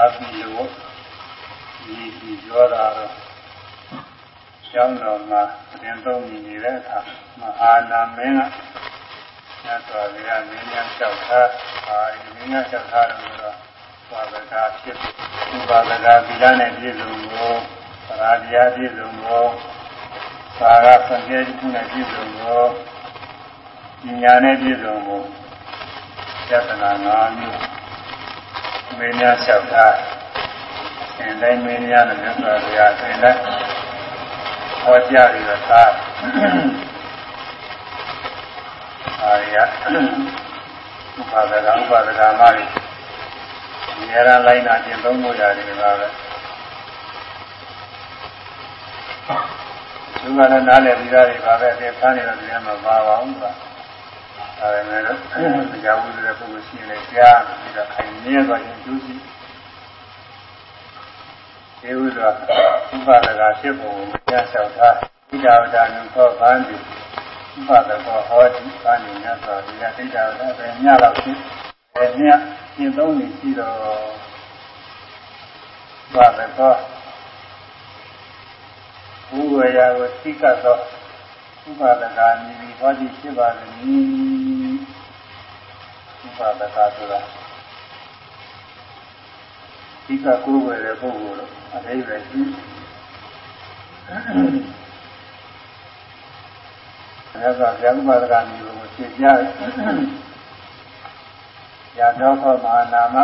အပိလောဒီဒီပြောတာတော့ကျောင်းတော်မှာတင်သုံးနေနေတဲ့အခါမဟာနာမင်းကညတော်ရရမင်းများလျှောက်ထားအာဒီမင်းများလျှောက်ထားတယ်ဆိုတော့ဘာဝကဖြစ်ဥပါဒကသီလနဲ့ပြည့်စုံကိုပရာတရားပြည့်စုံကိုသာရဆံကျဲမှုနဲ့ပြည့်စုံကိုပညာနဲ့ပြည့်စုံကိုယတနာ၅မျိုး မင်းများလျှောက်ထားသင်တိုင်းမင်းများနဲ့မြတ်စွာဘုရားသင်တိုင်းဟောကြားပြီးတော့သာအာရဥပါဒကဥပါဒကမတွေအများအားလိုက်နာကျင့်သုံးမှုရတယ်ပါပဲသူကလည်းနားလည်ပြီးသားတွေပါပဲအပြင်ဆန်းနေတော့ဒီမှာမပါပါဘူးကွာ ဒါပေမဲ့လို့တရားဝိသေပုဂ္ဂိုလ်ရှိနေကြားပြီးတော့ခိုင်မြဲသွားရင်ကျိုးရှိဒီဥစွာဥပဒကဖြစ်ပုံကိုကြားလျှောက်ထားဣဒဝဒနုသောဗန္တိဥပဒကောဟောတိဗန္တိမြတ်စွာဘုရားဣဒဝဒပဲညလောက်ရှိအဲညရှင်းသုံးနေရှိတော့ဥပဒကောဘုဝေယကိုသိကသောဥပဒကမြည်ပြီးဟောတိဖြစ်ပါလိမ့်မည် ဥပဒကဆိုတာဒီကကိုယ်ဝယ်တဲ့ပုဂ္ဂိုလ်တော့အသေးပဲရှိအဲဒါကဇံပါဒကမျိုးကိုသိကြတယ်။ရာတော်ခောမဟာနာမ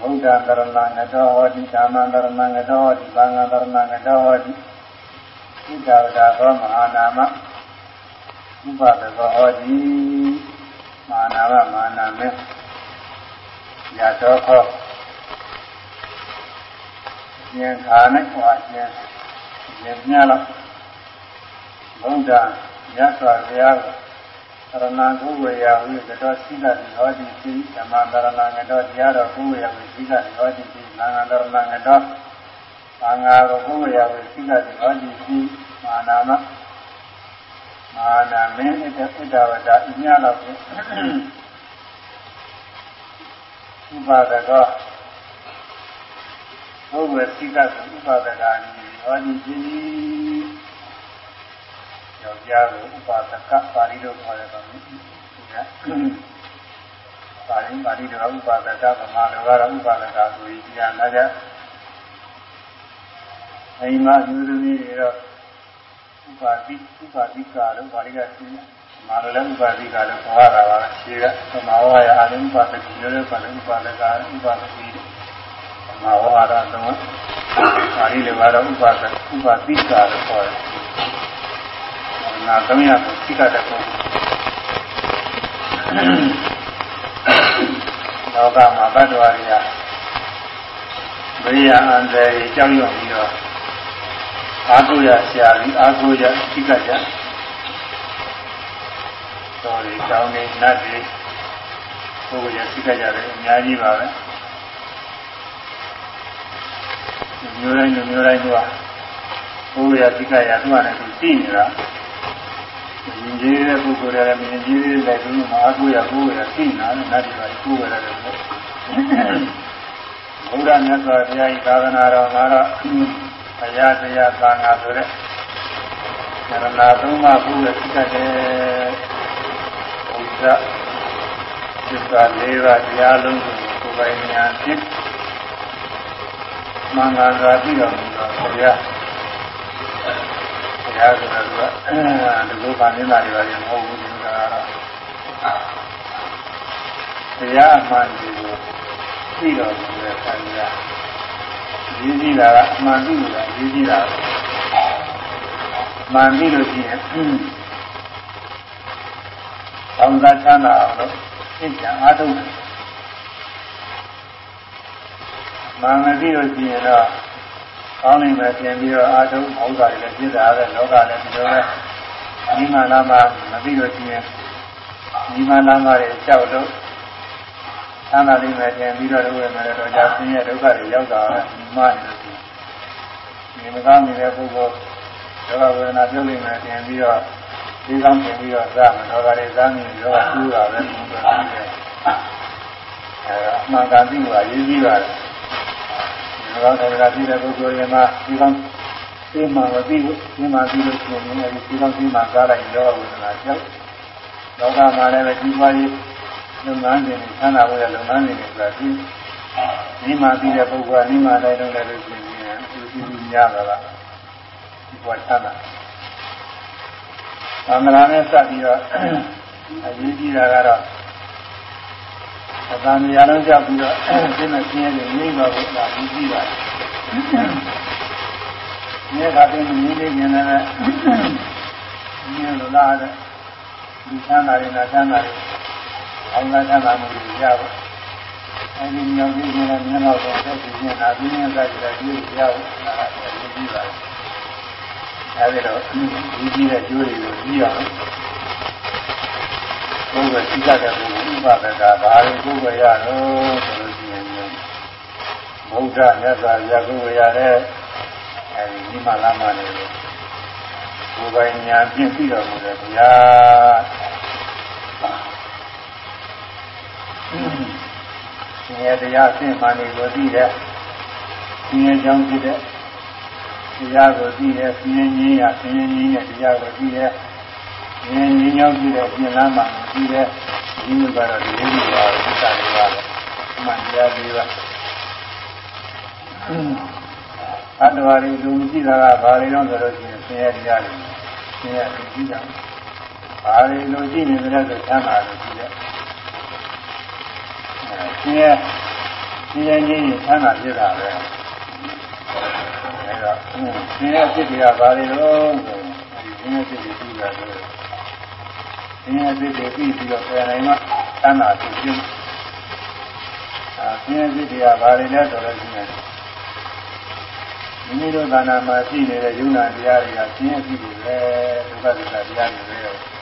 ဘုဒ္ဓကရဏငတောဟောတိဓမ္မကရဏငတောဟောတိဘာငကရဏငတောဟောတိဣဒဝဒသောမဟာနာမ ဥပဒသောဟောတိမဟာနာမမဟာနာမေရာတော်ခောဉာဏ်ခါနဲ့ဟောခြင်းဉာဏ်များလားဘုရားမြတ်စွာဘုရားကရဏကုဝေယဝိကတော်စိတ္တဟောတိသိဓမ္မတရဏငတော်တရားတော်ကုဝေယဝိစိတ္တဟောတိသိနာငတရဏငတော်ဘာငါကိုကုဝေယဝိစိတ္တဟောတိသိမာနာမ မာနာမင်းဣတ္တဣတ္တဝဒအညာတော်ဖြင့်ဥပါဒကောဘုဝေစိတ္တဥပါဒကာနိဟောတိသိယောက်ျားကိုဥပါဒကပါဠိတော်ခေါ်တယ်ကော။ပါဠိပါဠိတော်ဥပါဒကဗမာတော်ကတော့ဥပါဒကဆိုပြီးပြန်လာကြ။အိမ်မှာသူသမီးတွေတော့ ဥပါတိဥပါတိကာလို့ပါဠိကသိတယ်။မာရလည်းဥပါတိကာလို့ခေါ်ရတာပါ။ရှင်းကသမာဝါယအာရုံဥပါဒတိလို့ပါဠိဥပါဒကဥပါဒတိသမာဝါရတော့ပါဠိလည်းကတော့ဥပါဒဥပါတိကာလို့ခေါ်တယ်။နာသုံးရကိုသိတတ်တဲ့ပုံလောကမှာဘတ်တော်ရီယာဘေးရအန္တရာယ်ကြောက်ရွံ့ပြီးတော့ အာဟုရဆရာကြီးအာဟုရသိတတ်ကြတော်ရီတောင်းနေနတ်တွေဘုရားသိတတ်ကြတယ်အများကြီးပါပဲမျိုးတိုင်းမျိုးတိုင်းကဘုရားသိတတ်ရသူ့အနေနဲ့သူသိနေတာမြင်ကြီးတဲ့ပုဂ္ဂိုလ်တွေလည်းမြင်ကြီးတဲ့လည်းသူမအားကိုးရကိုးရသိနာနဲ့နတ်တွေကကိုးရတယ်ပေါ့ဘုရားမြတ်စွာဘုရားဤသာသနာတော်မှာတော့ ဘုရားတရားသာငါဆိုတဲ့ဉာဏနာသုံးပါးဘုရားသိတတ်တယ်ဘုရားသစ္စာလေးပါးတရားလုံးကိုကိုယ်ပိုင်ဉာဏ်ဖြင့်မင်္ဂလာသာပြီးတော်မူသောဘုရားရားဆိုတာကဒီလိုပါနေတာတွေပါရင်မဟုတ်ဘူးဒီကတော့တရားအမှန်ကိုသိတော်မူတဲ့ဆံရ ည်ကြီးတာကအမှန်သိလို့လားရည်ကြီးတာမှန်သိလို့ရှိရင်အောင်သာချမ်းသာအောင်လို့သိကြအားထုတ်မှန်မသိလို့ရှိရင်တော့ကောင်းနေမယ်ပြင်ပြီးတော့အာထုံးမဟုတ်တာတွေလည်းပြစ်တာပဲလောကလည်းဒီလိုပဲဒီမှလာမှမသိလို့ရှိရင်ဒီမှလာမှတွေကြောက်တော့ သံသာလိမ့်မယ်ပြင်ပြီးတော့လည်းမယ်တော့ကြာဆင်းရဲဒုက္ခတွေရောက်တာပဲဒီမှနေလို့ရှိရင်ဒီမကောင်းနေတဲ့ပုဂ္ဂိုလ်ဒုက္ခဝေဒနာပြုတ်နေမယ်ပြင်ပြီးတော့ဒီကောင်းပြင်ပြီးတော့စမယ်တော့ဒါတွေစမ်းနေရောကျူးတာပဲဒီလိုပဲအဲမှန်ကန်သိမှုအရေးကြီးပါတယ်ဒီကောင်တယ်ကသိတဲ့ပုဂ္ဂိုလ်တွေမှာဒီကောင်သိမှမသိဘူးသိမှသိလို့ရှိရင်လည်းဒီကောင်သိမှကားလိုက်ရောဝေဒနာကြောက်လောကမှာလည်းပဲဒီပွားရေး လုပ်ငန်းတွေဆန္ဒဝေရလုပ်ငန်းတွေဆိုတာဒီဒီမှသိတဲ့ပုဂ္ဂိုလ်ကဒီမှလည်းတော့လည်းလို့ရှိရင်ဒီဒီများတာကဒီပွားဆန္ဒသံဃာနဲ့စပ်ပြီးတော့အရေးကြီးတာကတော့အတန်ရလုံးကြောက်ပြီးတော့ရှင်းတဲ့ရှင်းရဲ့ငြိမ့်တော့ဘူးလားအရေးကြီးပါတယ်။ဒီကတည်းကမြင်းလေးမြင်တယ်မြင်လို့လားတဲ့ဒီချမ်းသာရင်နာချမ်းသာရင် အောင်လာချမ်းသာမှုတွေရဖို့အဲဒီမြောက်ကြီးကလည်းမြင်တော့တော့တက်ပြီးမြင်တာပြီးမြင်တာကြည့်ကြည့်ရဖို့အဲ့ဒါအရေးကြီးပါတယ်။အဲဒီတော့ဒီကြီးတဲ့ကျိုးတွေကိုကြည့်အောင်ကိုယ်ကသိတတ်တဲ့ပုဂ္ဂိုလ်ဥပဒကဘာတွေကိုယ်ကရတော့ဆိုလို့ရှိရင်ဘုရားမြတ်စွာဘုရားကိုယ်ရတဲ့အဲဒီဒီမလာမနေလို့ကိုယ်ပိုင်ညာပြည့်ပြီးတော်မူတယ်ဘုရား ရှင်ရဲ့တရားအစ်မှန်တွေကိုသိတဲ့ရှင်ရဲ့ကြောင့်ဖြစ်တဲ့တရားကိုသိတဲ့ရှင်ရဲ့ငြိမ်းရရှင်ရဲ့ငြိမ်းတဲ့တရားကိုသိတဲ့ငြင်းငြင်းရောက်ကြည့်တဲ့ပြင်လမ်းမှာကြည့်တဲ့ဒီလိုကတော့ဒီလိုပါသစ္စာတွေပါပဲအမှန်တရားတွေပါအတ္တဝါတွေလူကြည့်တာကဘာတွေတော့ဆိုလို့ရှိရင်ဆင်းရဲတရားတွေဆင်းရဲကြည့်တာဘာတွေလူကြည့်နေကြတဲ့ဆိုချမ်းသာလို့ကြည့်တဲ့ ဆင်းရဲဆင်းရဲခြင်းချမ်းသာဖြစ်တာပဲအဲဒါဆင်းရဲဖြစ်တွေကဘာတွေတော့ဆိုရင်ဒီဆင်းရဲဖြစ်တွေကြည့်တာဆိုဆင်းရဲစိတ်တွေပြီးပြီးတော့ပြန်နိုင်မှသမ်းသာဖြစ်ခြင်းအာဆင်းရဲစိတ်တွေကဘာတွေလဲဆိုတော့ရှိရင်မိမိတို့သာနာမှာရှိနေတဲ့ယုံနာတရားတွေကဆင်းရဲစိတ်တွေပဲဒုက္ခသစ္စာတရားတွေပဲ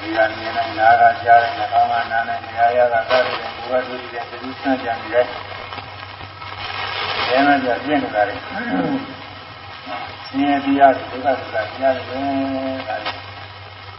ဒီကမြင်တဲ့နာကကြားတဲ့နှာခေါင်းကနားနဲ့နေရာရကသာတဲ့ဘုရားတို့ရဲ့ဒီစံကြံနေတယ်။အဲမှာပြပြနေတာလေ။ဆင်းရဲတရားတွေဒုက္ခသစ္စာတရားတွေပဲဒါ